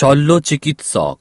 শল্য চিকিৎসক